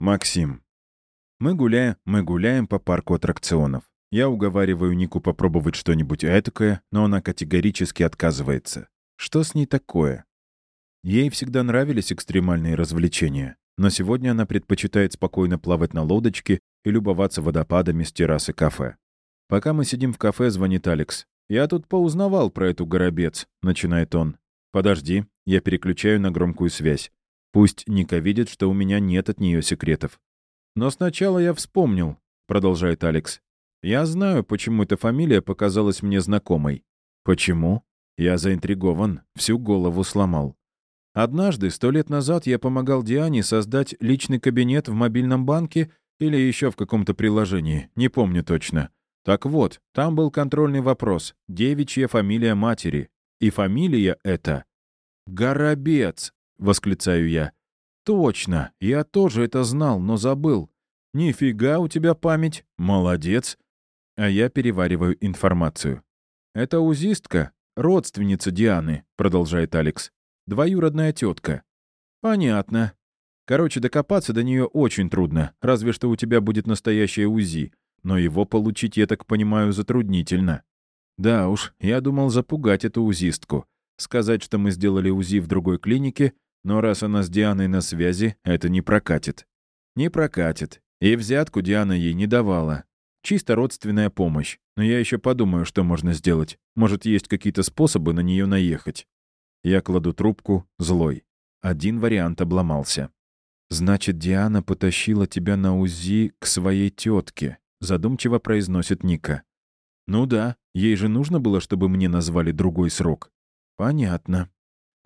Максим. Мы гуляем, мы гуляем по парку аттракционов. Я уговариваю Нику попробовать что-нибудь этакое, но она категорически отказывается. Что с ней такое? Ей всегда нравились экстремальные развлечения, но сегодня она предпочитает спокойно плавать на лодочке и любоваться водопадами с террасы кафе. Пока мы сидим в кафе, звонит Алекс. «Я тут поузнавал про эту горобец», — начинает он. «Подожди, я переключаю на громкую связь. Пусть Ника видит, что у меня нет от нее секретов». «Но сначала я вспомнил», — продолжает Алекс. «Я знаю, почему эта фамилия показалась мне знакомой». «Почему?» Я заинтригован, всю голову сломал. Однажды, сто лет назад, я помогал Диане создать личный кабинет в мобильном банке или еще в каком-то приложении, не помню точно. Так вот, там был контрольный вопрос, девичья фамилия матери. И фамилия эта «Горобец», — восклицаю я. «Точно, я тоже это знал, но забыл. Нифига у тебя память, молодец». А я перевариваю информацию. «Это узистка, родственница Дианы», — продолжает Алекс. «Двоюродная тетка». «Понятно. Короче, докопаться до нее очень трудно, разве что у тебя будет настоящее УЗИ. Но его получить, я так понимаю, затруднительно. Да уж, я думал запугать эту узистку. Сказать, что мы сделали УЗИ в другой клинике, но раз она с Дианой на связи, это не прокатит. Не прокатит. И взятку Диана ей не давала. Чисто родственная помощь. Но я еще подумаю, что можно сделать. Может, есть какие-то способы на нее наехать. Я кладу трубку, злой. Один вариант обломался. «Значит, Диана потащила тебя на УЗИ к своей тетке», — задумчиво произносит Ника. «Ну да, ей же нужно было, чтобы мне назвали другой срок». «Понятно».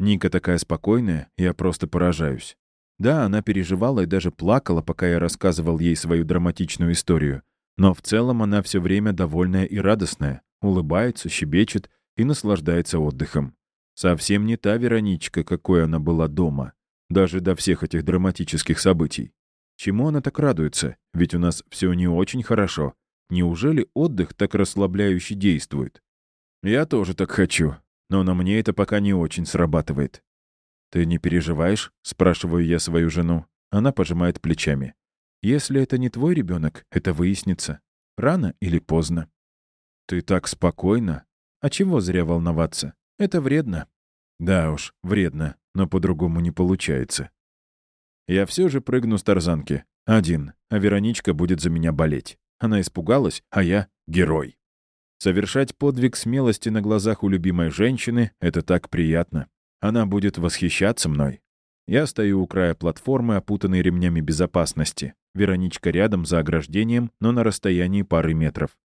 Ника такая спокойная, я просто поражаюсь. Да, она переживала и даже плакала, пока я рассказывал ей свою драматичную историю. Но в целом она все время довольная и радостная, улыбается, щебечет и наслаждается отдыхом. Совсем не та Вероничка, какой она была дома, даже до всех этих драматических событий. Чему она так радуется? Ведь у нас все не очень хорошо. Неужели отдых так расслабляюще действует? Я тоже так хочу, но на мне это пока не очень срабатывает. «Ты не переживаешь?» — спрашиваю я свою жену. Она пожимает плечами. «Если это не твой ребенок, это выяснится. Рано или поздно». «Ты так спокойно. А чего зря волноваться? Это вредно». «Да уж, вредно, но по-другому не получается». Я все же прыгну с тарзанки. Один, а Вероничка будет за меня болеть. Она испугалась, а я — герой. Совершать подвиг смелости на глазах у любимой женщины — это так приятно. Она будет восхищаться мной. Я стою у края платформы, опутанной ремнями безопасности. Вероничка рядом, за ограждением, но на расстоянии пары метров.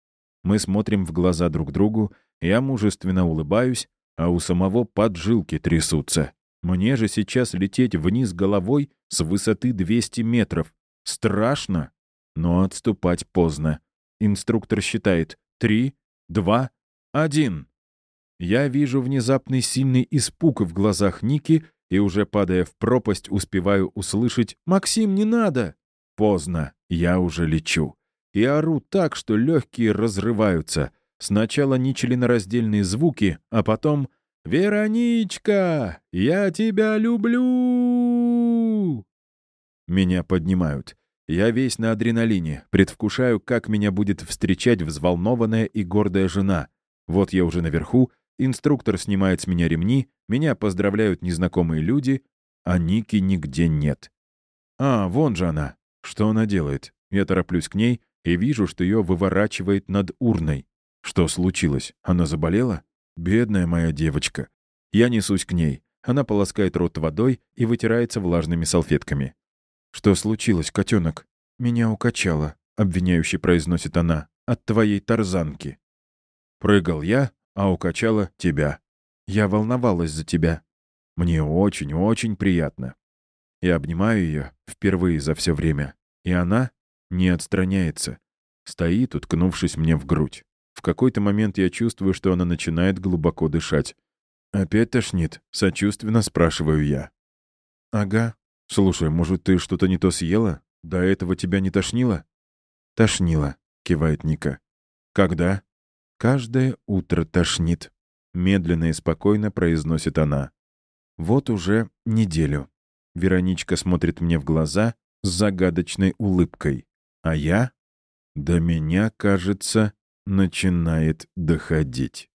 Мы смотрим в глаза друг другу, я мужественно улыбаюсь, а у самого поджилки трясутся. Мне же сейчас лететь вниз головой с высоты 200 метров. Страшно, но отступать поздно. Инструктор считает «три, два, один». Я вижу внезапный сильный испуг в глазах Ники и, уже падая в пропасть, успеваю услышать «Максим, не надо!» Поздно, я уже лечу. И ору так, что легкие разрываются. Сначала нечленораздельные звуки, а потом «Вероничка, я тебя люблю!» Меня поднимают. Я весь на адреналине, предвкушаю, как меня будет встречать взволнованная и гордая жена. Вот я уже наверху, инструктор снимает с меня ремни, меня поздравляют незнакомые люди, а Ники нигде нет. А, вон же она. Что она делает? Я тороплюсь к ней и вижу, что ее выворачивает над урной. Что случилось? Она заболела? Бедная моя девочка. Я несусь к ней. Она полоскает рот водой и вытирается влажными салфетками. «Что случилось, котенок?» «Меня укачало», — обвиняюще произносит она, — «от твоей тарзанки». «Прыгал я, а укачала тебя. Я волновалась за тебя. Мне очень-очень приятно». Я обнимаю ее впервые за все время, и она не отстраняется. Стоит, уткнувшись мне в грудь. В какой-то момент я чувствую, что она начинает глубоко дышать. «Опять тошнит?» — сочувственно спрашиваю я. «Ага. Слушай, может, ты что-то не то съела? До этого тебя не тошнило?» «Тошнило», — кивает Ника. «Когда?» «Каждое утро тошнит», — медленно и спокойно произносит она. «Вот уже неделю». Вероничка смотрит мне в глаза, с загадочной улыбкой. А я? До меня, кажется, начинает доходить.